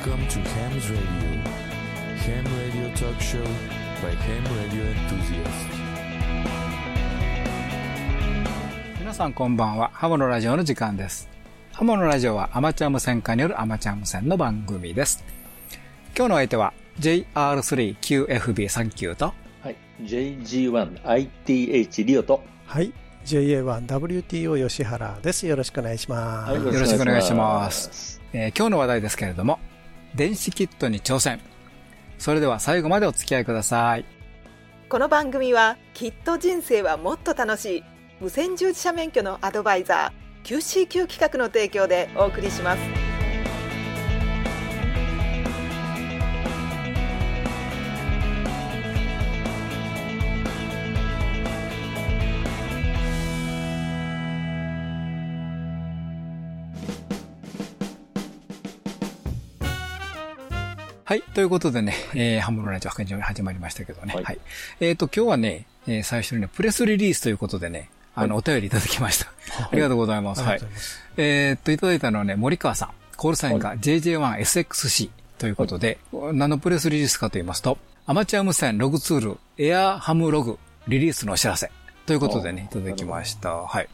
Welcome to Ham's Radio. Ham Radio Talk Show by Ham Radio Enthusiasts. 皆さんこんばんは。ハモのラジオの時間です。ハモのラジオはアマチュア無線化によるアマチュア無線の番組です。今日の相手は JR3QFB39 とはい。JG1ITH リオと。はい。JA1WTO 吉原です。よろしくお願いします。はいよろしくお願いします。えー今日の話題ですけれども、電子キットに挑戦。それでは最後までお付き合いください。この番組はきっと人生はもっと楽しい無線従事者免許のアドバイザー QCQ 企画の提供でお送りしますはい。ということでね、えー、ハムのラジオ始まりましたけどね。は。はいいえっ、と、今日はね、えー最初にね、プレスリリースということでね、あの、お便りいただきました。ありがとうございます。はいありがとうございます。えーっと、いただいたのはね、森川さん。コールサインが JJ1SXC ということで、何のプレスリリースかと言いますと、アマチュア無線ログツールエアハムログリリースのお知らせということでね、いあただきました。はい。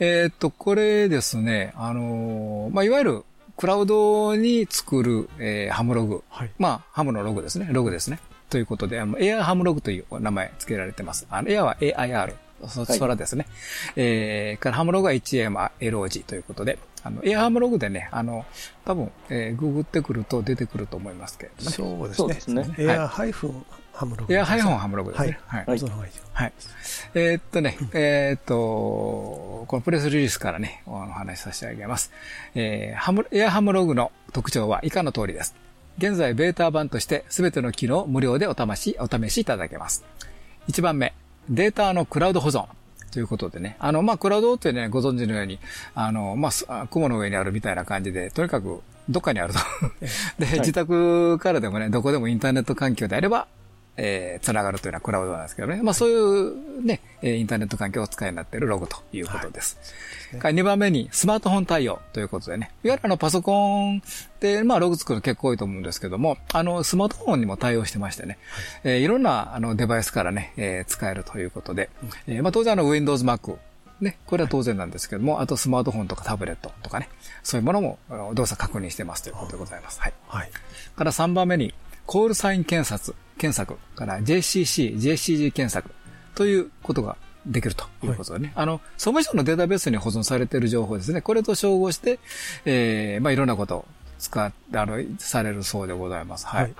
えーっと、これですね、あのーまあ、いわゆるクラウドに作る、えーハムログ。はい。まあ、ハムのログですね。ログですね。ということで、あの、エアハムログという名前付けられてます。あの、エアは AIR。そ、はいそらですね。えー、からハムログは HMLOG ということで、あの、エアハムログでね、あの、多分、えー、ググってくると出てくると思いますけれどもね。そうですね。そうですねエアハイフンハムログ。エアハイフンハムログですね。はい。はいその方がいいですはい。えーっとね、えーっと、このプレスリリースからね、お話しさせてあげます。えーハム、エアハムログの特徴は以下の通りです。現在、ベータ版としてすべての機能を無料でお試し、お試しいただけます。1番目、データのクラウド保存。ということでね。あの、まあ、クラウドってね、ご存知のように、あの、まあ雲の上にあるみたいな感じで、とにかく、どっかにあると。で、自宅からでもね、どこでもインターネット環境であれば、えー、つながるというのはクラウドなんですけどね。まあそういうね、えーインターネット環境をお使いになっているログということです。から2番目にスマートフォン対応ということでね。いわゆるあのパソコンで、まあログ作るの結構多いと思うんですけども、あのスマートフォンにも対応してましてね。えーいろんなあのデバイスからね、えー使えるということで。えーまあ当然あの Windows Mac。ね、これは当然なんですけども、あとスマートフォンとかタブレットとかね、そういうものも動作確認してますということでございます。はい。はい。から3番目に、コールサイン検索、検索から JCC、JCG 検索ということができるということでね。あの、総務省のデータベースに保存されている情報ですね。これと照合して、えー、まあいろんなことを使って、あの、されるそうでございます。はい。はい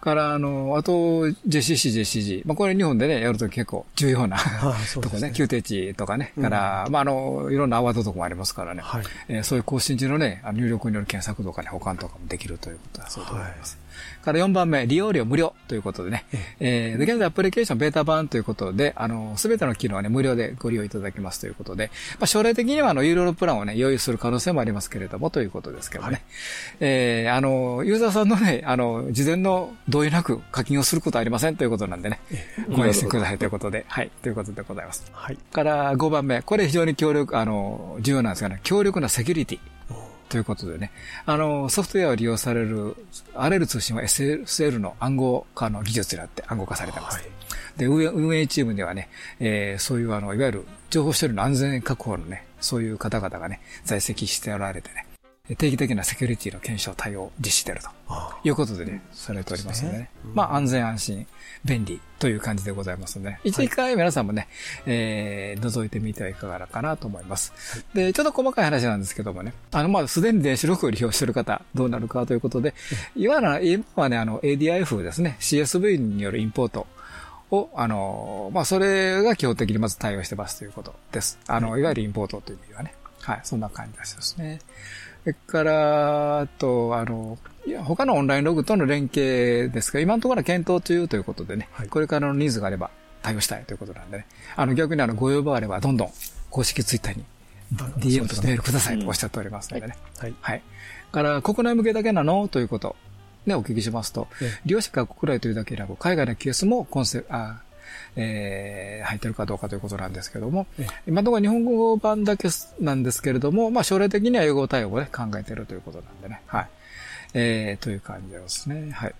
から、あの、あと、JCC、JCG。まあ、これ日本でね、やると結構重要なあそうとこね、ね宮廷値とかね、から、まあ、あの、いろんなアワードとかもありますからね。はいえーそういう更新時のね、入力による検索とかね、保管とかもできるということだそうでございます。から4番目、利用料無料ということでね、えーで、現在アプリケーションベータ版ということで、あの、すべての機能はね、無料でご利用いただけますということで、まあ、将来的にはあの、有料のプランをね、用意する可能性もありますけれども、ということですけどね。えーあの、ユーザーさんのね、あの、事前の同意なく課金をすることはありませんということなんでね、ご安心くださいということで、はい、ということでございます。はい。から5番目。これ非常に強力、あの、重要なんですがね、強力なセキュリティ。ということでね、あの、ソフトウェアを利用される、あらゆる通信は SSL の暗号化の技術になって暗号化されてます。で、運営運営チームではね、えーそういうあの、いわゆる情報処理の安全確保のね、そういう方々がね、在籍しておられてね、定期的なセキュリティの検証対応を実施しているとあいうことでね、されておりますのでね。まあ安全安心、便利という感じでございますので、ね、一、一回皆さんもね、えー、覗いてみてはいかがかなと思います。で、ちょっと細かい話なんですけどもね、あの、まあすでに電子録を利用している方、どうなるかということで、いわゆる今はね、あの、ADIF ですね、CSV によるインポート、を、あの、まあ、それが基本的にまず対応してますということです。あの、いわゆるインポートという意味ではね。はい、そんな感じですね。それから、あと、あの、いや他のオンラインログとの連携ですが、今のところは検討中ということでね、はいこれからのニーズがあれば対応したいということなんでね、あの、逆にあの、ご要望があれば、どんどん公式ツイッターにあ DM とかメールくださいうんとおっしゃっておりますのでね。はい。はい。から、国内向けだけなの？ということ。ね、お聞きしますとええ、利用者が国内というだけでなく、海外のケースもコンセあえー入ってるかどうかということなんですけども、ええ今のところ日本語版だけなんですけれども、まあ将来的には英語対応をね、考えているということなんでね。はい。えー、という感じですね。はい。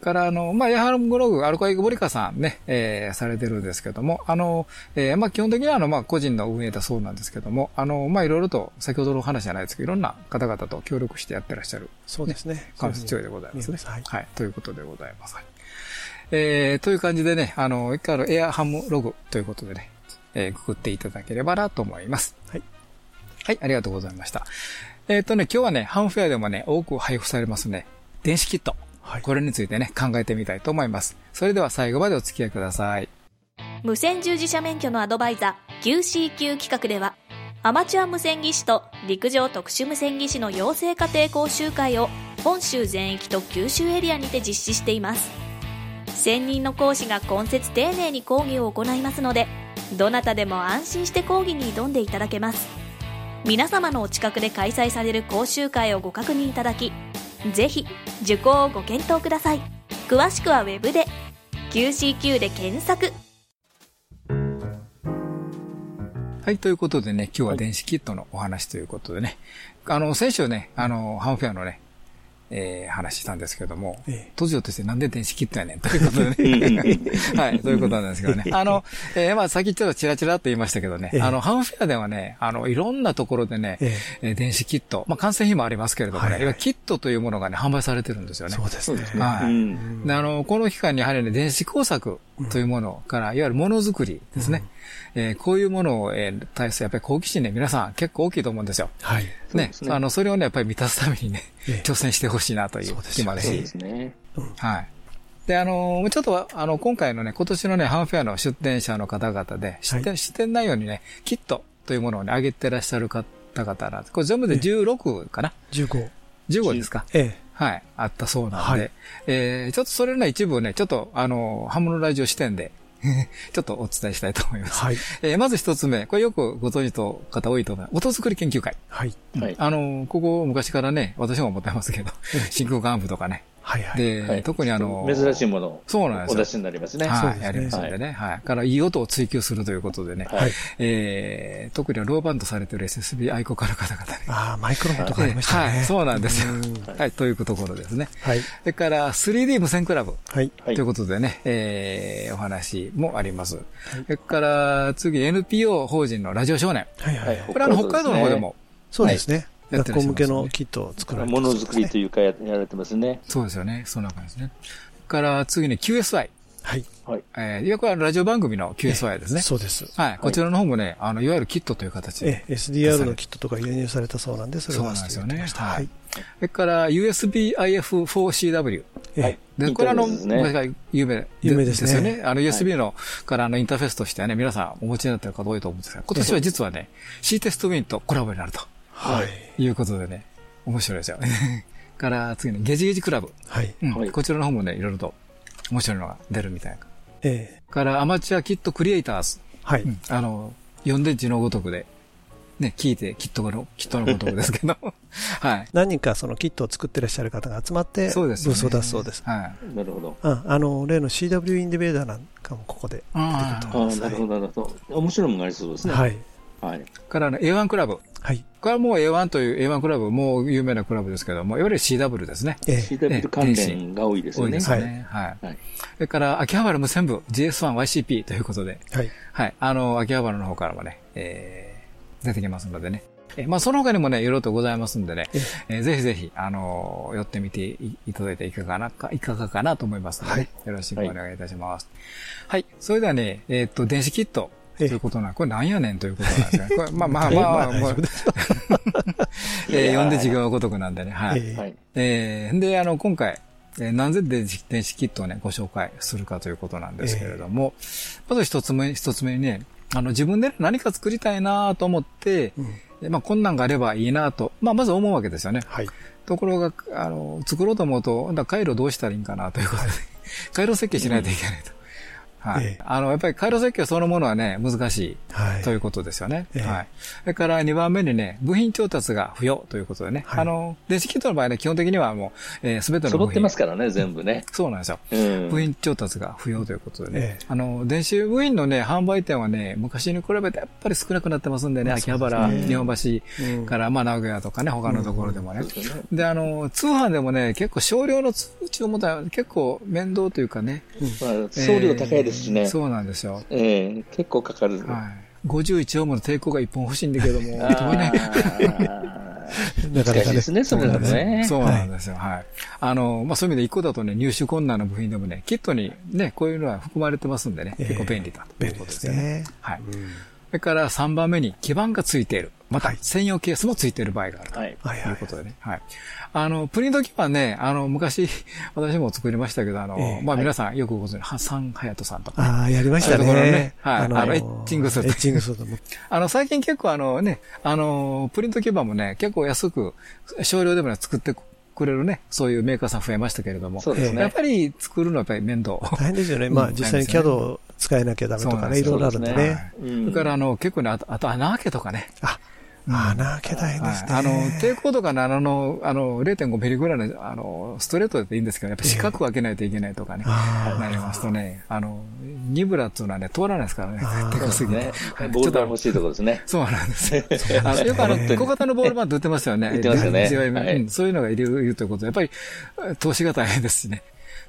から、あの、まあ、ヤハラブログ、アルコイグボリカさんね、えー、されてるんですけども、あの、えー、まあ、基本的には、あの、まあ、個人の運営だそうなんですけども、あの、まあ、いろいろと、先ほどの話じゃないですけど、いろんな方々と協力してやってらっしゃる、そうですね。関節強いでございますね。はい。はい。ということでございます。はいえー、という感じでね、あの、一回のエアハムログということでね、えー、くくっていただければなと思います。はい。はい、ありがとうございました。えっ、とね、今日はね、ハムフェアでもね、多く配布されますね、電子キット。はい。これについてね、考えてみたいと思います。それでは最後までお付き合いください。無線従事者免許のアドバイザー QCQ 企画ではアマチュア無線技師と陸上特殊無線技師の養成家庭講習会を本州全域と九州エリアにて実施しています専任の講師が今節丁寧に講義を行いますのでどなたでも安心して講義に挑んでいただけます。皆様のお近くで開催される講習会をご確認いただきぜひ受講をご検討ください。詳しくはウェブで QCQ で検索。はい、ということでね、今日は電子キットのお話ということでね、あの、先週ね、あの、ハムフェアのね、えー、話したんですけども、ええ途上としてなんで電子キットやねんということでね。はい、ということなんですけどね。あの、えー、まあ、さっきちょっとチラチラと言いましたけどね、ええあの、ハムフェアではね、あの、いろんなところでね、ええー電子キット、まあ、完成品もありますけれどもね、はいはいキットというものがね、販売されてるんですよね。そうですね。はい。うんであの、この期間にやはりね、電子工作というものから、いわゆるものづくりですね。えーこういうものを、えー対するやっぱり好奇心ね、皆さん結構大きいと思うんですよ。はい。ねねあの、それをね、やっぱり満たすためにね、ええ挑戦してほしいなという気もあるしそうで。すね。はい。で、あのーちょっと、あの、今回のね、今年のね、ハンフェアの出展者の方々で、出展、出展内容にね、キットというものをね、上げてらっしゃる方々なんです。これ全部で16かな？15。?15 ですか？ええ。はい。あったそうなんで、はいえー、ちょっとそれの一部をね、ちょっと、あの、ハムのラジオ視点で、ちょっとお伝えしたいと思います。はい。えーまず一つ目、これよくご存知の方多いと思います。音作り研究会。はい。はい。あの、ここ昔からね、私も思ってますけど、真空管部とかね。はい。はい。で、はい特にあの、珍しいものをそうなんですよお出しになりますね。はい、やりますんでね。はい。から、いい音を追求するということでね。はい。えー、特にはローバンドされてる SSB 愛好家の方々ね。ああ、マイクロフォンとかありましたね。はい、そうなんですようん。はい、というところですね。はい。それから、3D 無線クラブ。はい。はいということでね、えー、お話もあります。それから、次、NPO 法人のラジオ少年。はい。ははいい。これはあの北海道の方でも、そうですね。学校向けのキットを作られてものづくりというかややられてますね。そうですよね。そんな感じですね。から、次に QSI。はい。はい。えー、いや、これはラジオ番組の QSI ですね。そうです。はい。こちらの方もね、あの、いわゆるキットという形で。ええ、SDR のキットとか輸入されたそうなんで、それをそうなんですよねはいはい。それから USB-IF4CW。えはいえ。で、これあの、有名有名ですねよね。あの USB の、からあのインターフェースとしてはね、皆さんお持ちになってる方多いと思うんですが、今年は実はね、C テストウィンとコラボになるとはい。いうことでね、面白いですよ。から次にゲジゲジクラブ。はい。こちらの方もね、いろいろと面白いのが出るみたいな。ええ。からアマチュアキットクリエイターズ。はい。うんあの、読んで字のごとくで、ね、聞いてキットの、キットのごとくですけど、はい。何人かそのキットを作ってらっしゃる方が集まって、ブそうですよね。ースを出すそうです。はい。なるほど。うん、あの、例の CW インディベーダーなんかもここであ出てくるとああ、思います。なるほど、なるほど。面白いものがありそうですね。。はいい。はい。からあの A1 クラブ。はい。これはもう A1 という A1 クラブ、もう有名なクラブですけども、いわゆる CW ですね。ええ。CW 関連が多いですよね。多いですよね。はい。はい。それから、秋葉原無線部 GS1YCP ということで、はい。はい。あの、秋葉原の方からもね、えー、出てきますのでね。えーまあ、その他にもね、いろいろとございますんでね、ええーぜひぜひ、あのー寄ってみていいただいていかがなか、いかがかなと思いますので、ねよろしくお願いいたします。はい。それではね、えーっと、電子キット。とええいうことな、これなんやねんということなんですね。これまあまあええまあ、まあ。えー読んで授業ごとくなんでね、はい。ええはい。えーで、あの、今回、えーなぜ電子電子キットをね、ご紹介するかということなんですけれども、まず一つ目、一つ目にね、あの、自分で何か作りたいなと思って、うんえまあ、こんなんがあればいいなと、まあ、まず思うわけですよね。はい。ところが、あの、作ろうと思うと、だ回路どうしたらいいんかなということで、回路設計しないといけないと。はい。ええあの、やっぱり回路設計そのものはね、難しい。はい。ということですよね。ええはい。それから2番目にね、部品調達が不要ということでね。はいあの、電子キットの場合ね、基本的にはもう、えー、全ての部品。揃ってますからね、全部ね。そうなんですよ。うん。部品調達が不要ということでね。ええあの、電子部品のね、販売店はね、昔に比べてやっぱり少なくなってますんでね、秋葉原、日本橋から、まあ、名古屋とかね、他のところでもね。であの、通販でもね、結構少量の通知を持ったら結構面倒というかね。まあ、送料高いですしね。えーそうなんですよ。ええ結構かかる。はい。51オームの抵抗が1本欲しいんだけども、あとかね。ーなかなかね難しいですね、それだとね。そうなんですよ。はい。あの、まあ、そういう意味で一個だとね、入手困難な部品でもね、キットにね、こういうのは含まれてますんでね、ええ結構便利だとい便利でうことですすよね。ね。はい。それから3番目に基板がついている。またはい専用ケースもついている場合があると。はい。うことでね。はい。あの、プリント基板ね、あの、昔、私も作りましたけど、あの、ええまあ、皆さんよくご存知の、ハサンハヤトさんとかね、ああ、やりましたそういうところねね。はいあのエッチングするエッチングすると思う。あの、最近結構あのね、あの、プリント基板もね、結構安く、少量でもね、作ってくれるね、そういうメーカーさん増えましたけれども、そうですね。やっぱり作るのはやっぱり面倒。大変ですよね。まあ、うん実際に CAD を使えなきゃダメとかね、いろいろあるんでね。うんそれからあの、結構ね、あと、あと穴開けとかね。あ、穴開け大変ですね。はいあの、抵抗度が7の、あの、0.5ミリぐらいの、あの、ストレートでいいんですけど、やっぱ四角く開けないといけないとかね、あーなりますとね、あの、ニブラっていうのはね、通らないですからね、あーでかすぎてね。。ボールが欲しいところですね。そうなんですよ。あのよくあの、小型のボールパンって売ってますよね。売ってますよねそういうのがいるいるということで、やっぱり、投資が大変ですしね。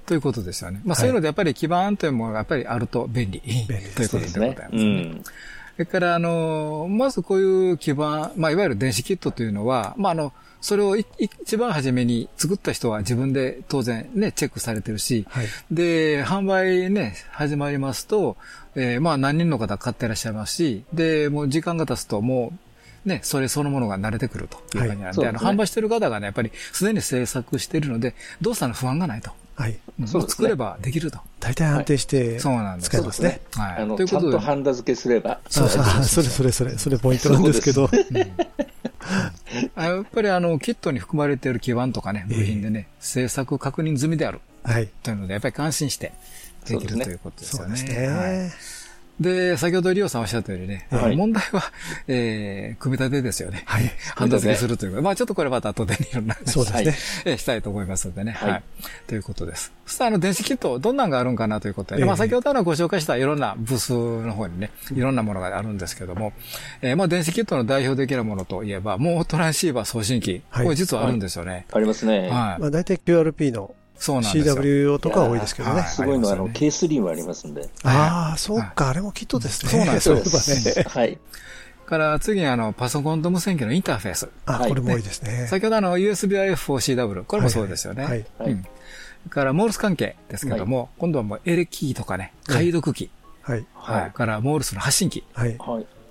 ということですよね。まあそういうのでやっぱり基盤というものがやっぱりあると便利。便利ですねということでございねます。ね。うん。それから、あの、まずこういう基盤、まあいわゆる電子キットというのは、まああの、それをい一番初めに作った人は自分で当然ね、チェックされてるし、はい。で、販売ね、始まりますと、えーまあ何人の方買ってらっしゃいますし、で、もう時間が経つともう、ね、それそのものが慣れてくるという感じなんで、あの、そうですね販売してる方がね、やっぱりすでに制作しているので、動作の不安がないと。はい。うんそうね作ればできると。大体安定してそうなんです使えますね。はい。あの、ということでちゃんと、ハンダ付けすれば。そうそう それそれそれ、それポイントなんですけど。あやっぱりあの、キットに含まれている基板とかね、部品でね、制作確認済みであるはい。というので、やっぱり感心してできるということですよそうですね。で、先ほどリオさんおっしゃったようにね、はい問題は、えー、組み立てですよね。はい。判断付けするというか、まあちょっとこれまた後でいろんな話 そうですね。えーしたいと思いますのでね。はい。はいということです。そしたらあの電子キット、どんなんがあるんかなということで、ええまあ先ほどのご紹介したいろんなブースの方にね、いろんなものがあるんですけども、えーまあ電子キットの代表的なものといえば、もうトランシーバー送信機。はいこれ実はあるんですよね。ありますね。はい。まあ大体 QRP のそうなんですよ。CW 用とかは多いですけどね。すごいのは、あの、ありますよ K3 もありますんで。ああ、そうか、あれもキットですね。そうなんですよ。はい。から次にあの、パソコンと無線機のインターフェース。あ、はいこれも多いですね。先ほどあの、USB-IF4CW。これもそうですよね。はいうん。それから、モールス関係ですけども、今度はもうエレキーとかね、解読機。はい。はい。はいから、モールスの発信機。はい。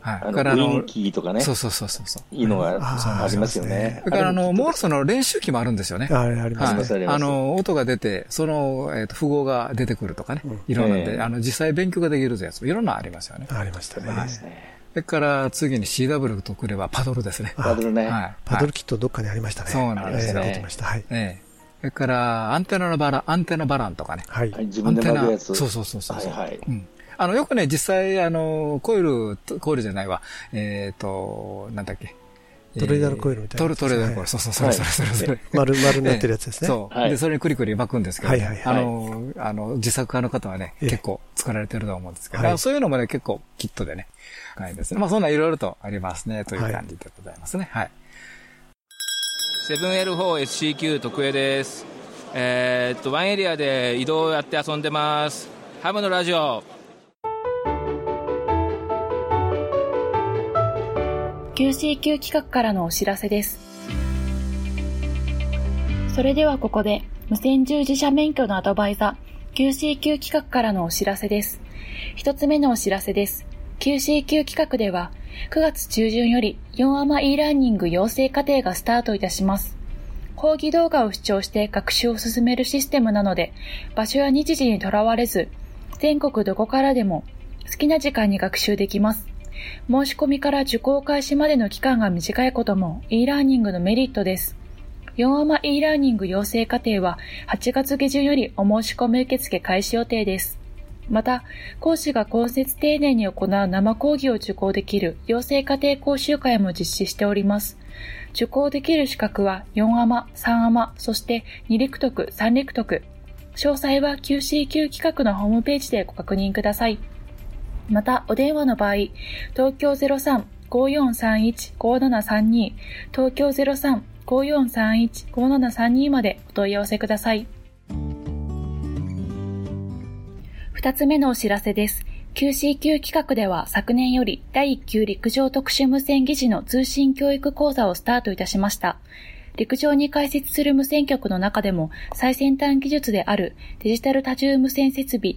はい。はい。あの、から、あのウィン、キーとかね。そうそうそうそうそう。いいのがあありますよねね。それから、あの、モールススの練習機もあるんですよね。あれありますねあの、音が出て、その、えっと、符号が出てくるとかね。いろんなんで、ええあの、実際勉強ができるやつもいろんなありますよね。ありましたね。それから、次に CW とくればパドルですね。パドルね。はい。パドルキットどっかにありましたね。そうなんですねええ出てました。はい。ええ。それから、アンテナのバラ、アンテナバランとかね。はいはい。自分で巻くやつ。そうそうそうそう。はいはい。うん。あの、よくね、実際、あの、コイル、コイルじゃないわ。えっ、と、なんだっけ。トレーダーのコイルみたいなトルトレーダーのコイル。そうそう、それそれそれそれ。丸、丸になってるやつですね。そう。はいで、それにクリクリ巻くんですけど、はいはいはいあの、あの、自作家の方はね、ええ結構作られてると思うんですけど、そういうのもね、結構キットでね、はいですね。まあ、そんないろいろとありますね、という感じでございますね。はい。7L4SCQ 特営です。えーっと、ワンエリアで移動をやって遊んでます。ハムのラジオ。QCQ 企画からのお知らせです。それではここで、無線従事者免許のアドバイザー、QCQ 企画からのお知らせです。一つ目のお知らせです。QCQ 企画では、9月中旬より4アマ e ラーニング養成課程がスタートいたします。講義動画を視聴して学習を進めるシステムなので、場所や日時にとらわれず、全国どこからでも好きな時間に学習できます。申し込みから受講開始までの期間が短いことも e ラーニングのメリットです。4アマ e ラーニング養成課程は8月下旬よりお申し込み受付開始予定です。また、講師が根節丁寧に行う生講義を受講できる養成家庭講習会も実施しております。受講できる資格は4アマ、3アマ、そして2陸徳、3陸徳。詳細は QCQ 企画のホームページでご確認ください。また、お電話の場合、東京03-5431-5732、東京03-5431-5732までお問い合わせください。二つ目のお知らせです。QCQ 企画では昨年より第1級陸上特殊無線技師の通信教育講座をスタートいたしました。陸上に開設する無線局の中でも最先端技術であるデジタル多重無線設備、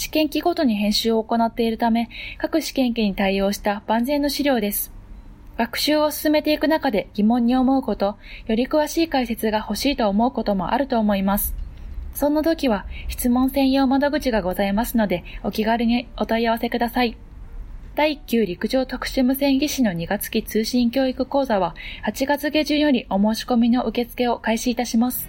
試験期ごとに編集を行っているため、各試験期に対応した万全の資料です。学習を進めていく中で疑問に思うこと、より詳しい解説が欲しいと思うこともあると思います。そんな時は質問専用窓口がございますので、お気軽にお問い合わせください。第1級陸上特殊無線技師の2月期通信教育講座は8月下旬よりお申し込みの受付を開始いたします。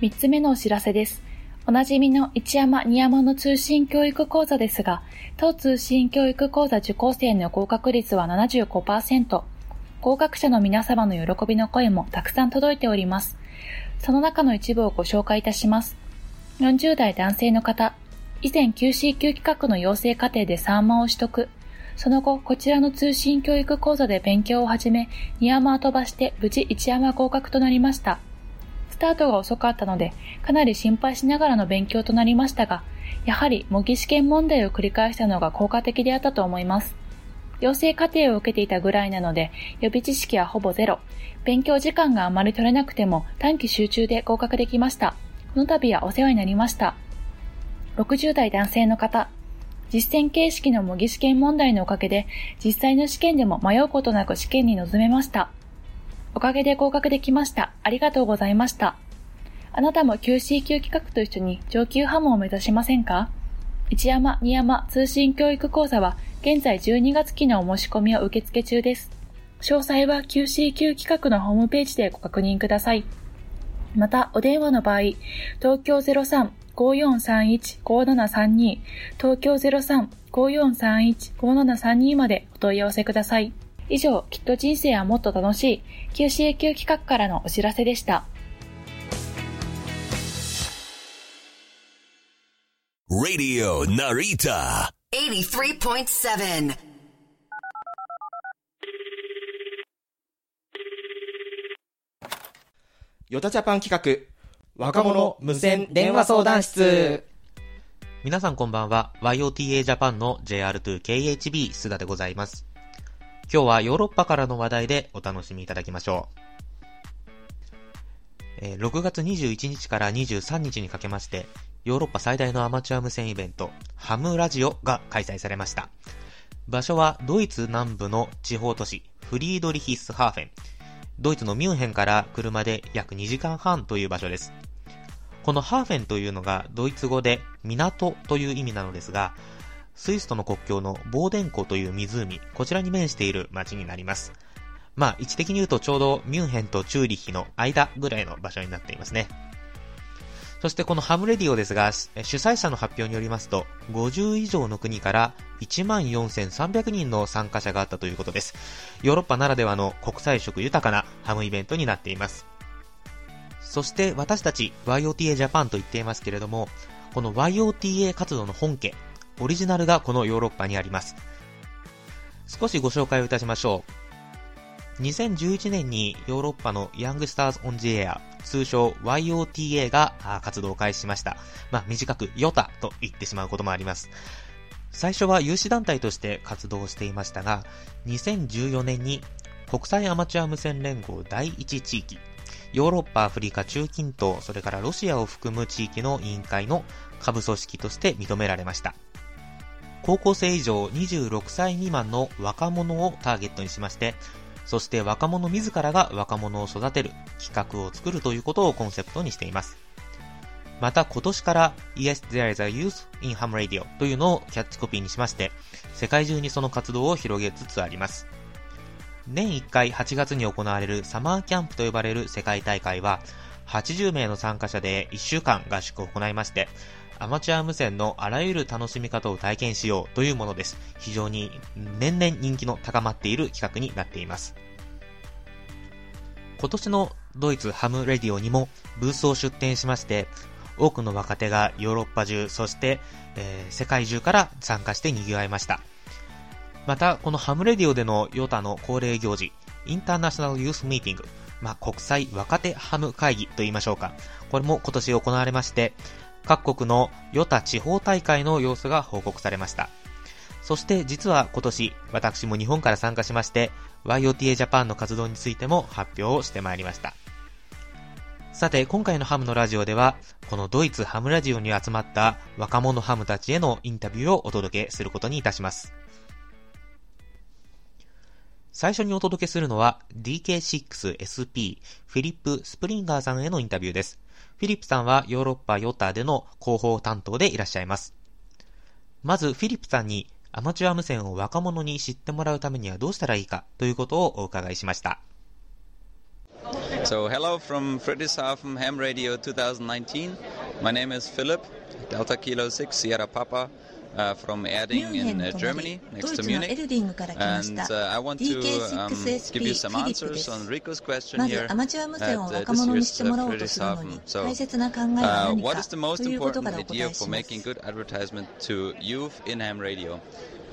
3つ目のお知らせです。おなじみの一山二山の通信教育講座ですが、当通信教育講座受講生の合格率は75%。合格者の皆様の喜びの声もたくさん届いております。その中の一部をご紹介いたします。40代男性の方、以前 QCQ 企画の養成課程で3万を取得。その後、こちらの通信教育講座で勉強を始め、2山を飛ばして無事1山合格となりました。スタートが遅かったので、かなり心配しながらの勉強となりましたが、やはり模擬試験問題を繰り返したのが効果的であったと思います。養成課程を受けていたぐらいなので、予備知識はほぼゼロ。勉強時間があまり取れなくても短期集中で合格できました。この度はお世話になりました。60代男性の方。実践形式の模擬試験問題のおかげで、実際の試験でも迷うことなく試験に臨めました。おかげで合格できました。ありがとうございました。あなたも QCQ 企画と一緒に上級ハムを目指しませんか？一山二山通信教育講座は現在12月期のお申し込みを受付中です。詳細は QCQ 企画のホームページでご確認ください。また、お電話の場合、東京03-5431-5732、東京03-5431-5732までお問い合わせください。以上、きっと人生はもっと楽しい QCQ 企画からのお知らせでした。Radio Narita. 83.7. ヨタジャパン企画、若者無線電話相談室。皆さんこんばんは。YOTA ジャパンの JR2KHB 須田でございます。今日はヨーロッパからの話題でお楽しみいただきましょう。6月21日から23日にかけまして、ヨーロッパ最大のアマチュア無線イベント、ハムラジオが開催されました。場所はドイツ南部の地方都市、フリードリヒスハーフェン。ドイツのミュンヘンから車で約2時間半という場所です。このハーフェンというのがドイツ語で港という意味なのですが、スイスとの国境のボーデン湖という湖、こちらに面している町になります。まあ、位置的に言うとちょうどミュンヘンとチューリッヒの間ぐらいの場所になっていますね。そしてこのハムレディオですが、主催者の発表によりますと、50以上の国から14,300人の参加者があったということです。ヨーロッパならではの国際色豊かなハムイベントになっています。そして私たち YOTA ジャパンと言っていますけれども、この YOTA 活動の本家、オリジナルがこのヨーロッパにあります。少しご紹介をいたしましょう。2011年にヨーロッパのヤングスターズ・オン・ジ・エア、通称 YOTA が活動を開始しました。まあ、短く YOTA と言ってしまうこともあります。最初は有志団体として活動していましたが、2014年に国際アマチュア無線連合第1地域、ヨーロッパ、アフリカ、中近東、それからロシアを含む地域の委員会の下部組織として認められました。高校生以上26歳未満の若者をターゲットにしまして、そして若者自らが若者を育てる企画を作るということをコンセプトにしています。また今年から Yes, there is a youth in ham radio というのをキャッチコピーにしまして、世界中にその活動を広げつつあります。年1回8月に行われるサマーキャンプと呼ばれる世界大会は、80名の参加者で1週間合宿を行いまして、アマチュア無線のあらゆる楽しみ方を体験しようというものです。非常に年々人気の高まっている企画になっています。今年のドイツハムレディオにもブースを出展しまして、多くの若手がヨーロッパ中、そして、えー、世界中から参加して賑わいました。また、このハムレディオでのヨタの恒例行事、インターナショナルユースミーティング、まあ、国際若手ハム会議と言いましょうか。これも今年行われまして、各国のヨタ地方大会の様子が報告されました。そして実は今年、私も日本から参加しまして、YOTA ジャパンの活動についても発表をしてまいりました。さて、今回のハムのラジオでは、このドイツハムラジオに集まった若者ハムたちへのインタビューをお届けすることにいたします。最初にお届けするのは DK6SP フィリップ・スプリンガーさんへのインタビューです。フィリップさんはヨーロッパヨタでの広報担当でいらっしゃいます。まずフィリップさんにアマチュア無線を若者に知ってもらうためにはどうしたらいいかということをお伺いしました。So, hello from Friedrichshafen Ham Radio 2019. My name is Philip, Delta Kilo 6 Sierra Papa. Uh, from Erding in uh, Germany, next to Munich. And uh, I want to um, give you some answers on Rico's question here at uh, this year's uh, Friedrichshafen. So, uh, what is the most important idea for making good advertisement to youth in ham radio?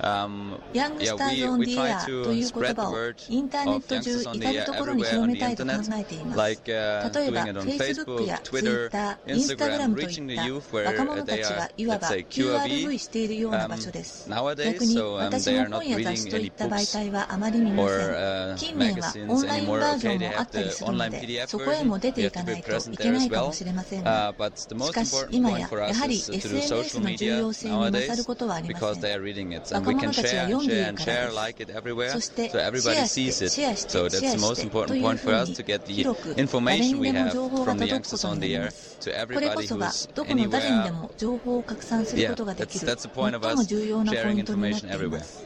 Um, ヤングスターズ・オン・ディ・エアという言葉をインターネット中至るところに広めたいと考えています。例えば、Facebook や Twitter、Instagram といった若者たちがいわば QRV しているような場所です。逆に私の本や雑誌といった媒体はあまり見ません。近年はオンラインバージョンもあったりするので、そこへも出ていかないといけないかもしれませんが、しかし今ややはり SNS の重要性に勝ることはありません。若者たちは読んでいるからです。そして、シェアして、シェアして、シェアして、というふうに広く誰にでも情報が届くことになります。これこそがどこの誰にでも情報を拡散することができる最も重要なポイントになっています。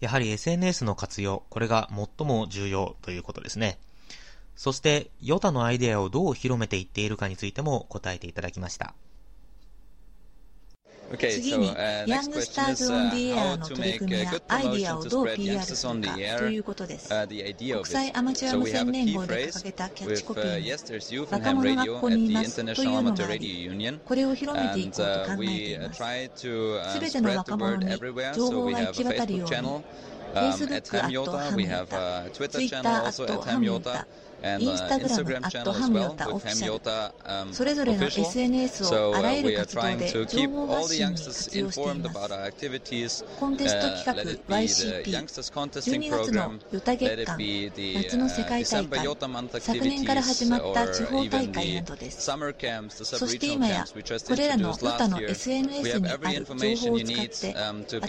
やはり SNS の活用、これが最も重要ということですね。そして、ヨタのアイデアをどう広めていっているかについても答えていただきました。次に、ヤングスターズ・オン・ディ・エアの取り組みやアイディアをどう PR するかということです。国際アマチュア無線連合で掲げたキャッチコピー。に、若者がここにいますというのがあり、これを広めていこうと考えています。すべての若者に情報が行き渡るように、Facebook アットハムヨタ、Twitter アットハムヨタ、インスタグラムアットハムヨタオフィシャルそれぞれの SNS をあらゆる活動で情報発信に活用しています。コンテスト企画 YCP12 月のヨタ月間夏の世界大会昨年から始まった地方大会などです。そして今やこれらのヨタの SNS にある情報を使って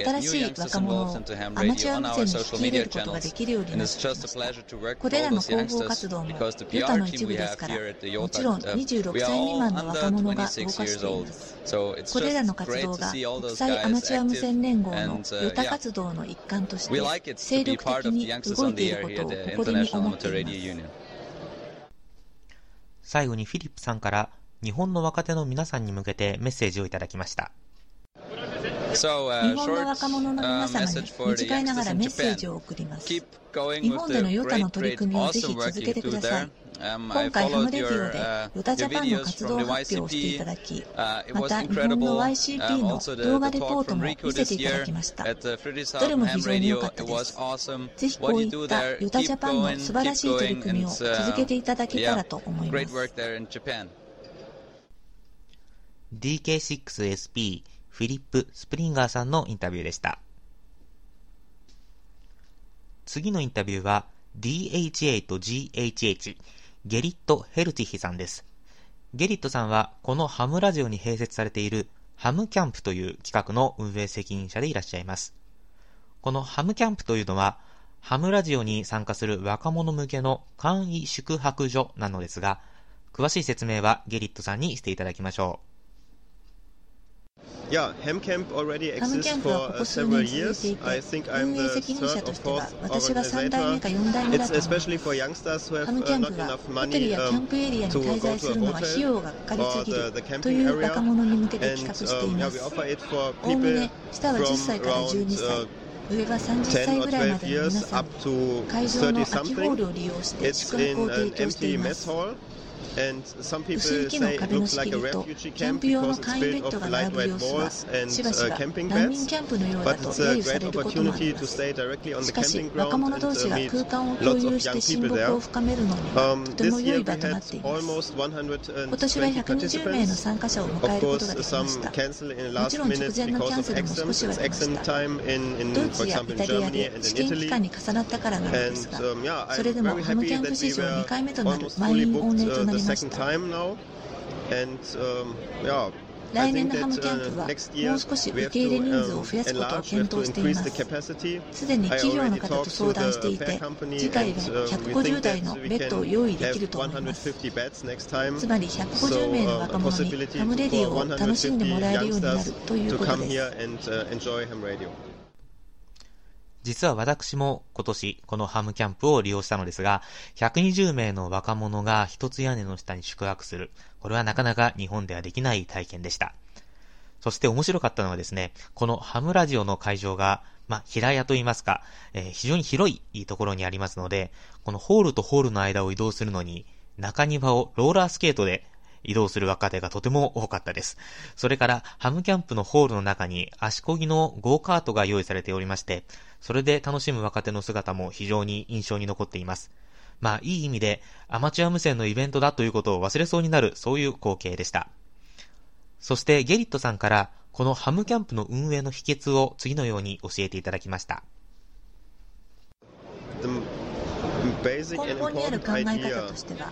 新しい若者をアマチュア無線に引き入れることができるようになってきましたこれらの広報活動もヨタの一部ですから、もちろん26歳未満の若者が動かしています。これらの活動が国際アマチュア無線連合のヨタ活動の一環として精力的に動いていることを誇りに思っています。最後にフィリップさんから日本の若手の皆さんに向けてメッセージをいただきました。日本の若者の皆様に短いながらメッセージを送ります。日本でのヨタの取り組みをぜひ続けてください。今回ハムレディオでヨタジャパンの活動発表をしていただき、また日本の YCP の動画レポートも見せていただきました。どれも非常に良かったです。ぜひこういったヨタジャパンの素晴らしい取り組みを続けていただけたらと思います。DK6SP フィリップ・スプリンガーさんのインタビューでした。次のインタビューは DHA と GHH、ゲリット・ヘルティヒさんです。ゲリットさんはこのハムラジオに併設されているハムキャンプという企画の運営責任者でいらっしゃいます。このハムキャンプというのは、ハムラジオに参加する若者向けの簡易宿泊所なのですが、詳しい説明はゲリットさんにしていただきましょう。ハムキャンプはここ数年続いていて、運営責任者としては私が3代目か4代目だと思います。ハムキャンプはホテルやキャンプエリアに滞在するのは費用がかかりすぎるという若者に向けて企画しています。おおむね下は10歳から12歳。上は30歳ぐらいまでの薄い木の壁の仕切りとキャンプ用の簡易ベッドが並ぶ様子はしばしば難民キャンプのようだと揶揄されることもあります。しかし若者同士が空間を共有して親睦を深めるのにはとても良い場となっています。今年は120名の参加者を迎えることができました。もちろん直前のキャンセルも少しは出ました。ドイツやイタリアで試験期間に重なったからなのですがそれでもハムキャンプ史上2回目となる満員御礼となりました来年のハムキャンプはもう少し受け入れ人数を増やすことを検討しています。すでに企業の方と相談していて次回は150台のベッドを用意できると思います。つまり150名の若者にハムレディオを楽しんでもらえるようになるということです実は私も今年このハムキャンプを利用したのですが、120名の若者が一つ屋根の下に宿泊する。これはなかなか日本ではできない体験でした。そして面白かったのはですね、このハムラジオの会場が、まあ、平屋と言いますか、えー、非常に広いところにありますので、このホールとホールの間を移動するのに、中庭をローラースケートで移動する若手がとても多かったです。それから、ハムキャンプのホールの中に足漕ぎのゴーカートが用意されておりまして、それで楽しむ若手の姿も非常に印象に残っています。まあ、いい意味で、アマチュア無線のイベントだということを忘れそうになる、そういう光景でした。そして、ゲリットさんから、このハムキャンプの運営の秘訣を次のように教えていただきました。根本にある考え方としては、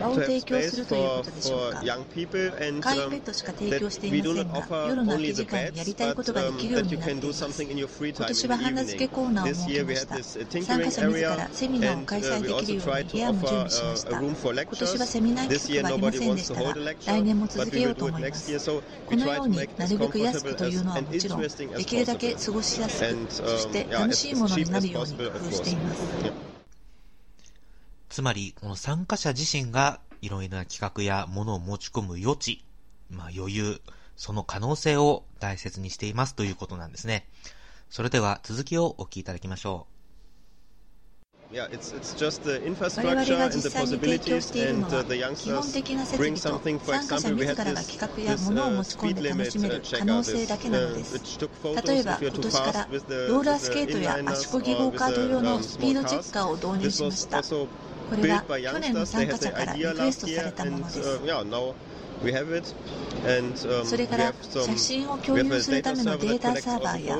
場を提供するということでしょうか？会員ベッドしか提供していませんが、夜の空き時間にやりたいことができるようになっています。今年はハンダ付けコーナーを設けました。参加者自らセミナーを開催できるように部屋も準備しました。今年はセミナー企画はありませんでしたが、来年も続けようと思います。このようになるべく安くというのはもちろん、できるだけ過ごしやすく、そして楽しいものになるように工夫しています。つまり、この参加者自身がいろいろな企画やものを持ち込む余地、まあ余裕、その可能性を大切にしていますということなんですね。それでは続きをお聞きいただきましょう。我々が実際に提供しているのは基本的な設備と参加者自らが企画や物を持ち込んで楽しめる可能性だけなのです例えば今年からローラースケートや足こぎゴーカート用のスピードチェッカーを導入しましたこれは去年の参加者からリクエストされたものです。それから写真を共有するためのデータサーバーや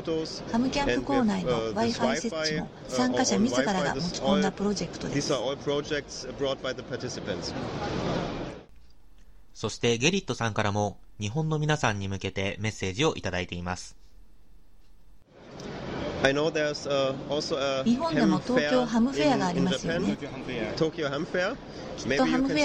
ハムキャンプ構内の Wi-Fi 設置も参加者自らが持ち込んだプロジェクトです。そしてゲリットさんからも日本の皆さんに向けてメッセージをいただいています。日本でも東京ハムフェアがありますよね。きっとハムフェ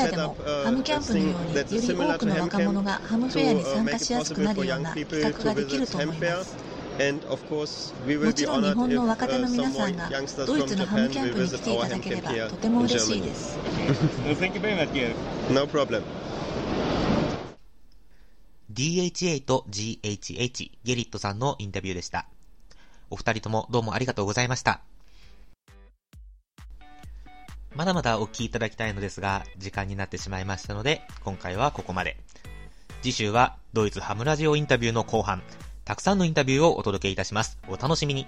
アでもハムキャンプのようにより多くの若者がハムフェアに参加しやすくなるような企画ができると思います。もちろん日本の若手の皆さんがドイツのハムキャンプに来ていただければとても嬉しいです。DHA と GHH ゲリットさんのインタビューでした。お二人ともどうもありがとうございました。まだまだお聞きいただきたいのですが、時間になってしまいましたので、今回はここまで。次週はドイツハムラジオインタビューの後半、たくさんのインタビューをお届けいたします。お楽しみに。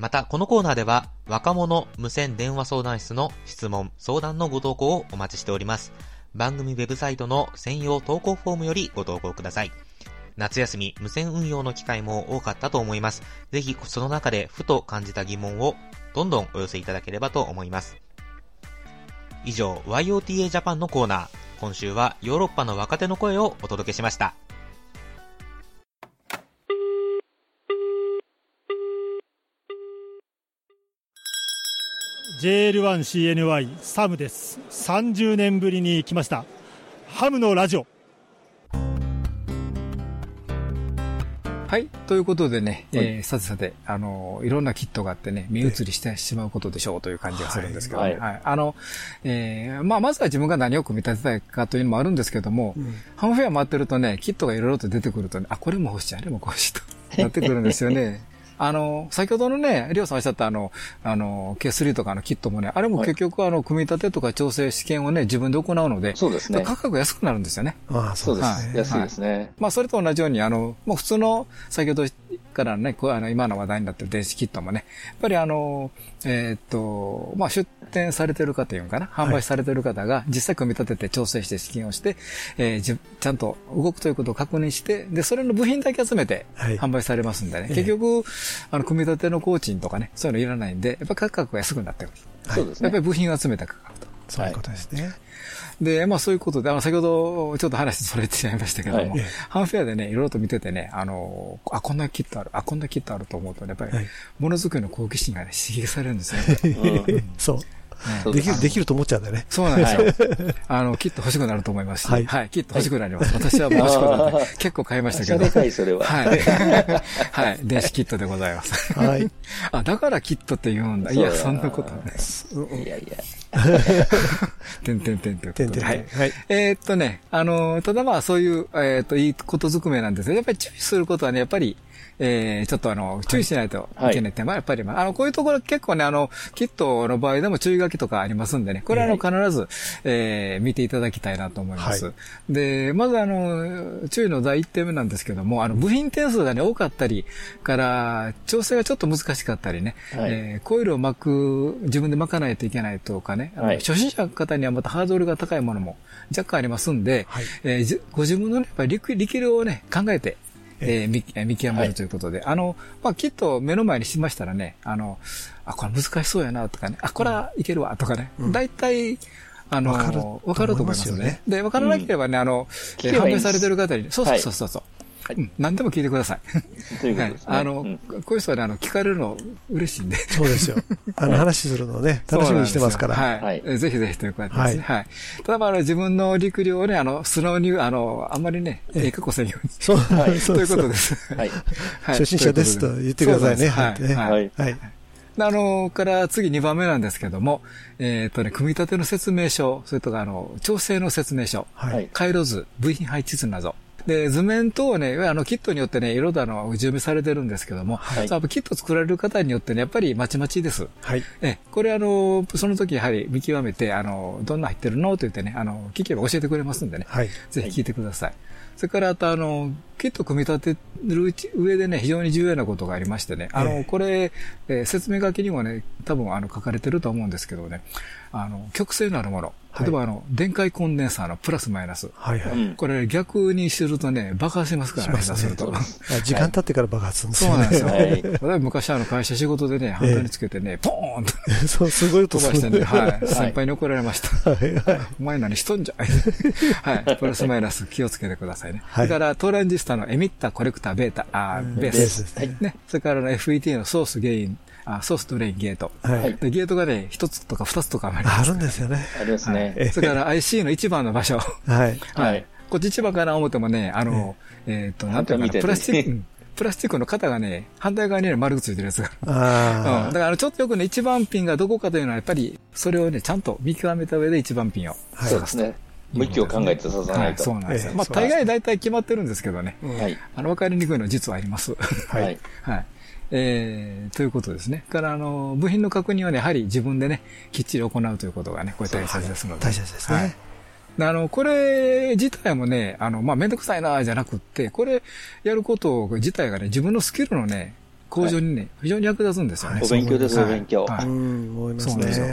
また、このコーナーでは、若者無線電話相談室の質問、相談のご投稿をお待ちしております。番組ウェブサイトの専用投稿フォームよりご投稿ください。夏休み、無線運用の機会も多かったと思います。ぜひ、その中でふと感じた疑問をどんどんお寄せいただければと思います。以上、YOTA ジャパンのコーナー。今週はヨーロッパの若手の声をお届けしました。JL1CNY サムです。30年ぶりに来ました。ハムのラジオ。はい。ということでね、はい、えー、さてさて、あの、いろんなキットがあってね、目移りしてしまうことでしょうという感じがするんですけど、ね、はい、はい。あの、えー、まあ、まずは自分が何を組み立てたいかというのもあるんですけども、うん、ハムフェア回ってるとね、キットがいろいろと出てくるとね、あ、これも欲しい、あれも欲しいとなってくるんですよね。あの、先ほどのね、りょうさんおっしゃったあの、あの、K3 とかのキットもね、あれも結局あの、組み立てとか調整試験をね、自分で行うので、そうですね。価格安くなるんですよね。ああ、そうですね。安いですね。まあ、それと同じように、あの、もう普通の、先ほどからね、こうあの今の話題になってる電子キットもね、やっぱりあの、えー、っと、まあ、出展されてる方いうかな、販売されてる方が実際組み立てて調整して試験をして、えー、ちゃんと動くということを確認して、で、それの部品だけ集めて販売されますんでね、はい、結局、あの、組み立ての工賃とかね、そういうのいらないんで、やっぱ価格が安くなってくる。そうですね。やっぱり部品を集めた価格と。そういうことですね。はいで、まあそういうことで、あの、先ほどちょっと話それてしまいましたけども、はい、ハンフェアでね、いろいろと見ててね、あの、あ、こんなキットある、あ、こんなキットあると思うと、ね、やっぱり、ものづくりの好奇心がね、刺激されるんですよ、ね。うん、そう。できる、できると思っちゃうんだよね。そうなんですよ。あの、キット欲しくなると思いますし、はい、はい、キット欲しくなります。私はもう欲しくなって、結構買いましたけど。でい、それは。はい。はい。電子キットでございます。はい。あ、だからキットって言うんだ。いや、そんなことね。いやいや。てんてんてんてん。てんてん。はい。えっとね、あの、ただまあそういう、えっと、いいことずくめなんですが、やっぱり注意することはね、やっぱり、えー、ちょっとあの、注意しないとい。けない点は、やっぱり、まあ、あの、こういうところ結構ね、あの、キットの場合でも注意書きとかありますんでね、これはあの、必ず、えー、見ていただきたいなと思います。はい、で、まずあの、注意の第一点目なんですけども、あの、部品点数がね、多かったり、から、調整がちょっと難しかったりね、はい、えー、コイルを巻く、自分で巻かないといけないとかね、はい、初心者の方にはまたハードルが高いものも若干ありますんで、はい、えー、ご自分の、ね、やっぱり力力をね、考えて、えー、見見極めるということで、はい、あの、まあ、きっと目の前にしましたらね、あの、あ、これ難しそうやなとかね、あ、これはいけるわとかね、大、体、あの、わかると思いますよね。で、わからなければね、あの、販売されてる方に、そうそうそうそう。はい、何でも聞いてください。いはい、あの、こういう人はね、あの、聞かれるの嬉しいんで。そうですよ。あの、話するのね、楽しみにしてますから。はい。ぜひぜひという感じですね。はい。ただまあ、自分の陸量をね、あの、素直に、あの、あんまりね、ええ、過去せんように。そう、はい。ということです。はい。初心者ですと言ってくださいね。はい。はい。はい。あの、から次2番目なんですけども、えっ、とね、組み立ての説明書、それとか、あの、調整の説明書、はい、回路図、部品配置図など、で、図面等ね、あの、キットによってね、色だの、準備されてるんですけども、はい、キット作られる方によってね、やっぱりまちまちです。はい。え、これあの、その時やはり見極めて、あの、どんな入ってるの？と言ってね、あの、聞けば教えてくれますんでね、はい。ぜひ聞いてください。はい、それから、あとあの、キット組み立てる上でね、非常に重要なことがありましてね、あの、これ、えー、説明書きにもね、多分あの、書かれてると思うんですけどね、あの、極性のあるもの。例えばあの、電解コンデンサーのプラスマイナス。はいはい。これ逆にするとね、爆発しますからね、すると。時間経ってから爆発するんですよね。そうなんですよ。はい、昔あの会社仕事でね、反対につけてね、ポーンと。そう、すごい飛ばしてね、はい。先輩に怒られました。はい。お前何しとんじゃい。はい。プラスマイナス気をつけてくださいね。それからトランジスタしたのエミッターコレクターベータ、あベース。はい。ね。それからの FET のソースゲイン、あソースドレインゲート。はい。で、ゲートがね、一つとか二つとかあります。あるんですよね。ありますね。それから IC の一番の場所。はい。はい。こっち一番かな思ってもね、あの、えっと、なんていうかな、プラスチック、プラスチックの型がね、反対側にね、丸くついてるやつがある。うん。だからちょっとよくね、一番ピンがどこかというのは、やっぱり、それをね、ちゃんと見極めた上で一番ピンを。そうですね。向きを考えて刺さないと。そうなんですよ。まあ、大概大体決まってるんですけどね。はい。あの、わかりにくいのは実はあります。はい。はい。えー、ということですね。から、あの、部品の確認はね、やはり自分でね、きっちり行うということがね、これ大切ですので。大切ですね。はいあの、これ自体もね、あの、まあ、めんどくさいな、じゃなくって、これやること自体がね、自分のスキルのね、向上にね、非常に役立つんですよね。お勉強です、お勉強。はい。うん、思いますね。そうですよ。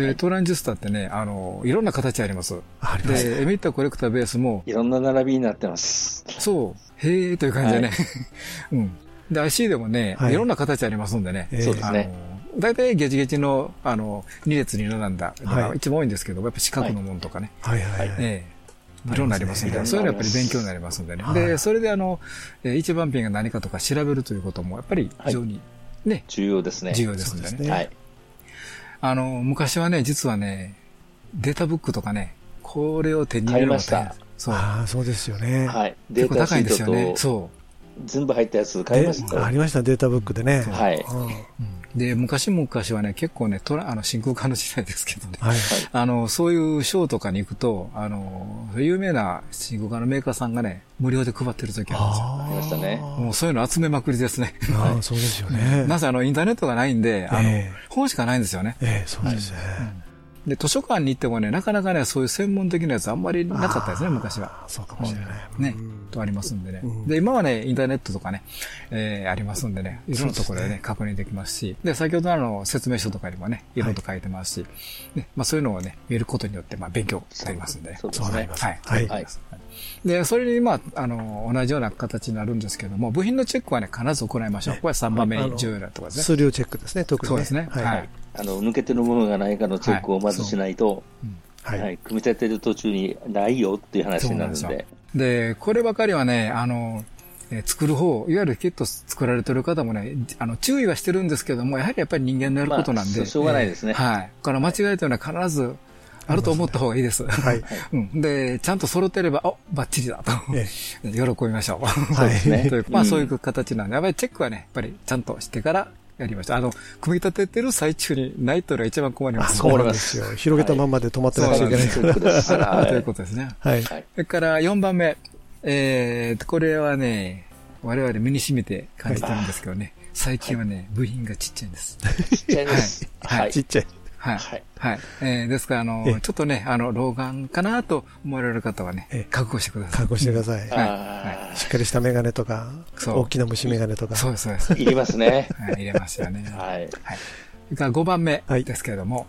で、トランジスタってね、あの、いろんな形あります。あります。で、エミッターコレクターベースも。いろんな並びになってます。そう。へえという感じでね。うん。で、IC でもね、いろんな形ありますんでね。そうですね。大体ゲチゲチの、あの、2列に並んだが一番多いんですけど、やっぱ四角のものとかね。はいはいはい。ええいろんなありますんで、そういうのはやっぱり勉強になりますんでね。で、それであの、一番ピンが何かとか調べるということも、やっぱり非常にね。重要ですね。重要ですんでね。はい。あの、昔はね、実はね、データブックとかね、これを手に入れるのが大変そう。ああ、そうですよね。はい。データ高いんですよね。そう。全部入ったやつ買いましたありました、データブックでね。はい。で、昔昔はね、結構ね、トラ、あの、真空管の時代ですけどね。はい。あの、そういうショーとかに行くと、あの、有名な真空管のメーカーさんがね、無料で配ってる時あるんですよ。ありましたね。もうそういうの集めまくりですね。ああ、そうですよね。なぜあの、インターネットがないんで、あの、本しかないんですよね。ええ、そうですね。で、図書館に行ってもね、なかなかね、そういう専門的なやつあんまりなかったですね、昔は。そうかもしれない。ね、とありますんでね。で、今はね、インターネットとかね、えー、ありますんでね、いろんなところでね、確認できますし、で、先ほどの説明書とかにもね、いろいろと書いてますし、ね、まあそういうのをね、見ることによって、まあ勉強になりますんで。そうですね。はい。はい。で、それにまあ、あの、同じような形になるんですけども、部品のチェックはね、必ず行いましょう。これは3番目に重要なところですね。数量チェックですね、特に。そうですね。はい。あの、抜けてるものがないかのチェックをまずしないと、はい、はい、組み立てる途中にないよっていう話になるんで。でこればかりはね、あの、え作る方、いわゆるキット作られてる方もね、あの、注意はしてるんですけども、やはりやっぱり人間のやることなんで。まあ、しょうがないですね。えー、はい。だから間違いというのは必ず、あると思った方がいいです。はい。うん。で、ちゃんと揃ってれば、お、バッチリだと。ええ、喜びましょう。はい。ね。まあ、そういう形なんで、やっぱりチェックはね、やっぱりちゃんとしてからやりました。あの、組み立ててる最中にないというのが一番困ります。困りますよ。広げたままで止まってなきゃいけないということですね。はい。それから4番目。えー、これはね、我々身に染みて感じてるんですけどね。最近はね、部品がちっちゃいんです。ちっちゃいです。はい。ちっちゃい。はい。はい。えー、ですから、あの、ちょっとね、あの、老眼かなと思われる方はね、覚悟してください。覚悟してください。はい。しっかりしたメガネとか、大きな虫メガネとか。そうです、そうです。いりますね。はい、入れますよね。はい。はい。それから5番目ですけれども、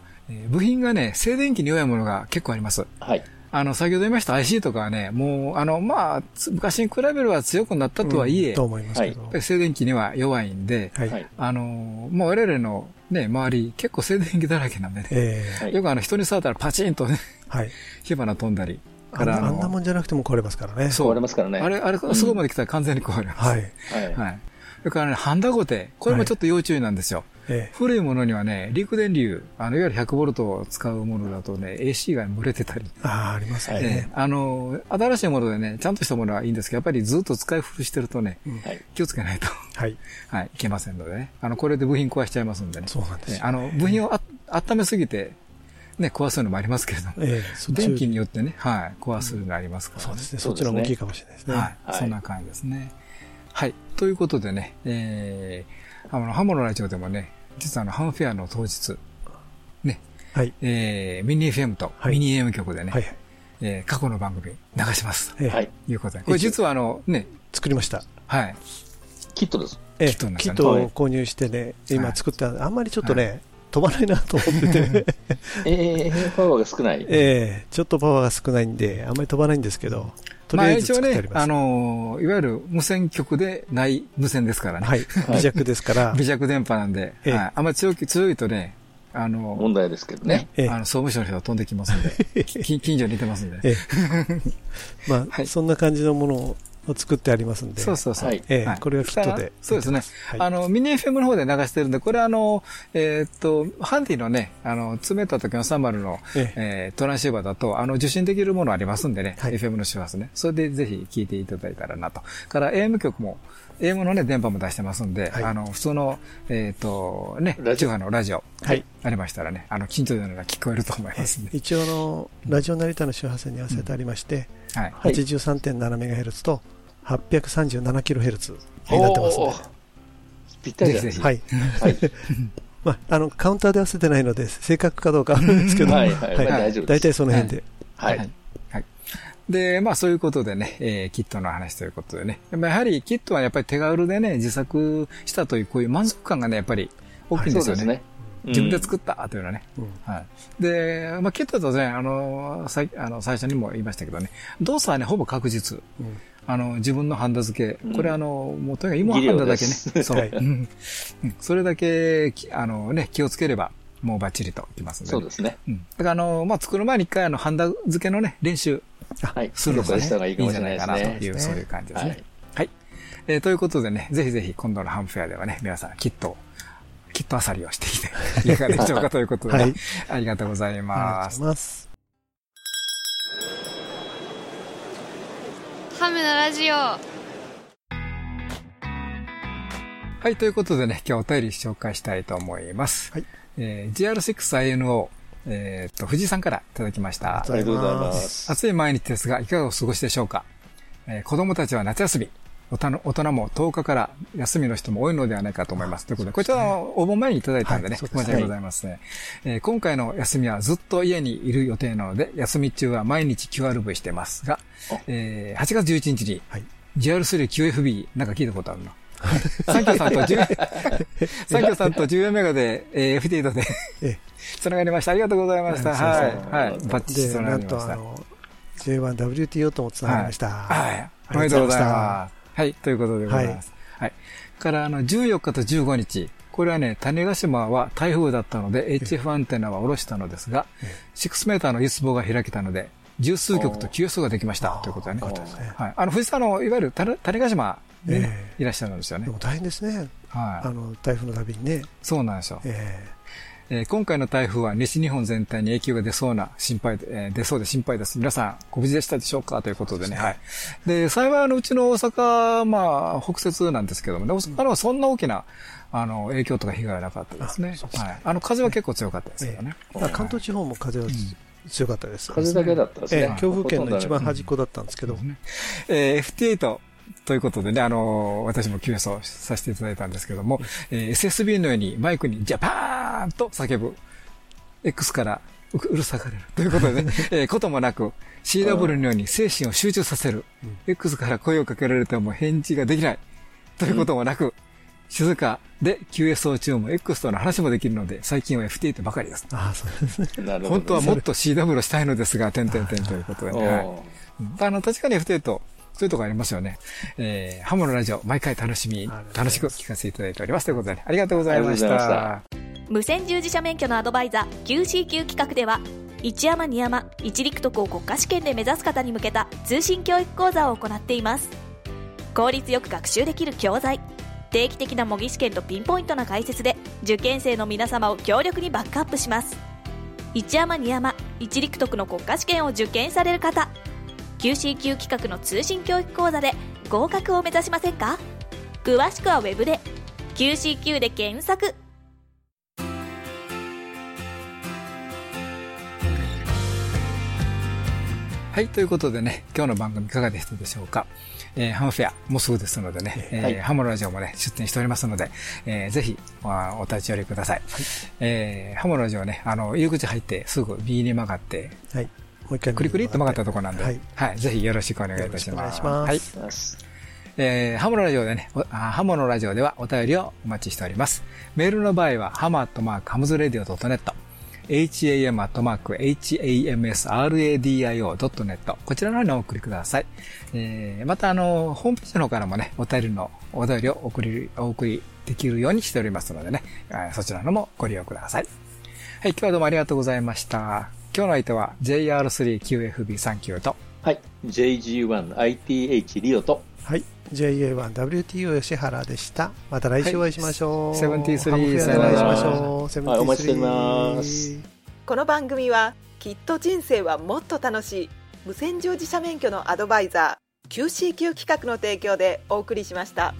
部品がね、静電気に弱いものが結構あります。はい。あの、先ほど言いました IC とかはね、もう、あの、まあ、昔に比べれば強くなったとはいえ、と思いますけど。静電気には弱いんで、はい、あの、まあ、我々のね、周り、結構静電気だらけなんでね、えー、よくあの、人に触ったらパチンとね、はい、火花飛んだり、からあんなもんじゃなくても壊れますからね。そう。壊れますからね。あれ、あれ、そこまで来たら完全に壊れます。はい。はい。それからね、ハンダゴテ、これもちょっと要注意なんですよ。ええ、古いものにはね、陸電流、あの、いわゆる100ボルトを使うものだとね、AC が蒸れてたり。ああ、ありますね。あの、新しいものでね、ちゃんとしたものはいいんですけど、やっぱりずっと使い古してるとね、うん、気をつけないと。はい。はい、いけませんのでね。あの、これで部品壊しちゃいますんでね。そうなんです、ね、あの、部品をあ温めすぎて、ね、壊すのもありますけれども、ええ、電気によってね、はい、壊すのがありますから、ねうん、そうですね。そっちの方が大きいかもしれないですね。はい。そんな感じですね。はい。ということでね、えー、あの、ハモのラジオでもね、実はあの、ハムフェアの当日、ね、はい。えー、ミニ FM とミニ AM 局でね、はい。えー、過去の番組流します。はい。いうことで。これ実はあの、ね、作りました。はい。キットです。えキットキットを購入してね、今作った、あんまりちょっとね、飛ばないなと思ってて ええー、パワーが少ない。ええー、ちょっとパワーが少ないんで、あんまり飛ばないんですけど、とりあえず作ってあります。まあ、一応ね、あのー、いわゆる無線局でない無線ですからね。はい。微弱ですから。微弱電波なんで、はい、あんまり強い強いとね、あの、問題ですけどね。ねあの、総務省の人が飛んできますんで、近所にいてますんで。まあ、はい、そんな感じのものをを作ってありますんで。そうそうそう。ええ、これはキットで。そうですね。あの、ミニ FM の方で流してるんで、これあの、えっと、ハンディのね、あの、詰めた時の30の、えトランシーバーだと、あの、受信できるものありますんでね、FM の周波数ね。それでぜひ聞いていただいたらなと。から AM 局も、AM のね、電波も出してますんで、あの、普通の、えっと、ね、中波のラジオ、はい。ありましたらね、あの、近所でのが聞こえると思いますんで。一応の、ラジオ成田の周波数に合わせてありまして、はい。83.7MHz と 837kHz になってますね。ぴったりです。はい。はい。まあ、あの、カウンターで合わせてないので、正確かどうかあるんですけど、はい、はい、大丈夫です。大体その辺で。はい。はい。で、まあそういうことでね、えー、キットの話ということでね。やはりキットはやっぱり手軽でね、自作したというこういう満足感がね、やっぱり大きいんですよね。はい、ね。自分で作ったというのはね。うん、はい。で、まあキットだとね、あの、さあの最初にも言いましたけどね、動作はね、ほぼ確実。うんあの、自分のハンダ付け。これあの、もうとにかく芋ハンダだけね。そう。それだけ、あのね、気をつければ、もうバッチリときますので。そうですね。うん。だからあの、まあ、作る前に一回あの、ハンダ付けのね、練習。はい。するのが、ね、いいんじゃないかなという、そういう感じですね。はい。えということでね、ぜひぜひ今度のハンフェアではね、皆さんきっと、きっとあさりをしてきて いかがでしょうかということで、はい、ありがとうございます。ありがとうございます。ハムのラジオ。はい、ということでね、今日お便り紹介したいと思います。はい。えー、GR6INO、えー、っと、藤井さんからいただきました。ありがとうございます。暑い毎日ですが、いかがお過ごしでしょうか、えー、子供たちは夏休み、大人も10日から休みの人も多いのではないかと思います。ということで、こちらはお盆前にいただいたんでね、申し訳ございません、え今回の休みはずっと家にいる予定なので、休み中は毎日 QRV してますが、えー、8月11日に、GR3QFB なんか聞いたことあるな。サンキューさんと10、サンキューさんと14 メガで、えー、FT で、つながりました。ありがとうございました。はい。はい。バッチリつながりました。J1WTO ともつながりました。はい。おめでとうございます。はい、ということでございます。はい。はい、から、あの、14日と15日、これはね、種子島は台風だったので、HF アンテナは下ろしたのですが、6メーターの輸出棒が開けたので、十数曲と QS ができましたということだね。はい。あの、藤沢の、いわゆる種子島で、ねいらっしゃるんですよね。でも大変ですね。はい。あの、台風のたびにね。そうなんですよ。えええー、今回の台風は西日本全体に影響が出そうな心配で、えー、出そうで心配です。皆さん、ご無事でしたでしょうか？ということでね。はい。で、幸いあの、うちの大阪、まあ、北節なんですけどもね、大阪はそんな大きな、あの、影響とか被害はなかったですね。はい。あの、風は結構強かったですけどね。えー、関東地方も風は、強かったです。風だけだったですね。えー、強風圏の一番端っこだったんですけど。ね、えー、FT8、ということでね、あの、私も QS をさせていただいたんですけども、えー、SSB のようにマイクにジャパーンと叫ぶ X からうるさがれる。ということでね、えー、こともなく CW のように精神を集中させる。うん、X から声をかけられても返事ができない。ということもなく、うん、静かで QSO 中も X との話もできるので、最近は FT8 ばかりです。ああ、そうです ね。本当はもっと CW したいのですが、点々点ということでね。はい、あの、確かに FT8、そういうとこありますよね。えー、ハモのラジオ、毎回楽しみ、楽しく聞かせていただいております。ということで、ね、ありがとうございました。無線従事者免許のアドバイザー QCQ 企画では、一山二山一陸徳を国家試験で目指す方に向けた通信教育講座を行っています。効率よく学習できる教材、定期的な模擬試験とピンポイントな解説で、受験生の皆様を強力にバックアップします。一山二山一陸徳の国家試験を受験される方、QCQ 企画の通信教育講座で合格を目指しませんか？詳しくは Web で QCQ で検索はい、ということでね、今日の番組いかがでしたでしょうか？えー、ハムフェア、もうすぐですのでね、えー、はい、ハムラジオもね、出展しておりますので、えー、ぜひ、まあ、お立ち寄りください。はい、えー、ハムラジオね、あの、入り口入ってすぐ右に曲がって、はい、もう一回クリクリっと曲がったところなんで、はい、はい、ぜひよろしくお願いいたします。はい。えー、ハモのラジオでね、ハモのラジオではお便りをお待ちしております。メールの場合は、ハマットマークハムズレディオ .net、ham アットマーク hamsradio.net こちらの方にお送りください。えー、またあの、ホームページの方からもね、お便りの、お便りを送り、お送りできるようにしておりますのでね、そちらのもご利用ください。はい、今日はどうもありがとうございました。今日の相手は JR3QFB39 と、はい、JG1ITH リオと、はい、JA1WTO 吉原でした。また来週お会いしましょう。はい、73お会いしましょう。はい、お待ちしてます。この番組は、きっと人生はもっと楽しい、無線乗自社免許のアドバイザー、QCQ 企画の提供でお送りしました。